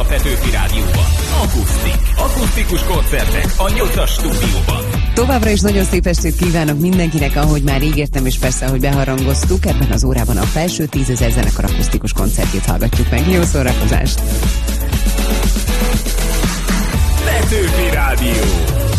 a Petőfi Rádióban. Akusztik. Akusztikus koncertek a Nyolcas stúdióban. Továbbra is nagyon szép estét kívánok mindenkinek, ahogy már ígértem, és persze, ahogy beharangoztuk, ebben az órában a felső tízezer zenekar akusztikus koncertjét hallgatjuk meg. Jó szórakozást! Petőfi Rádió.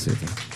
是的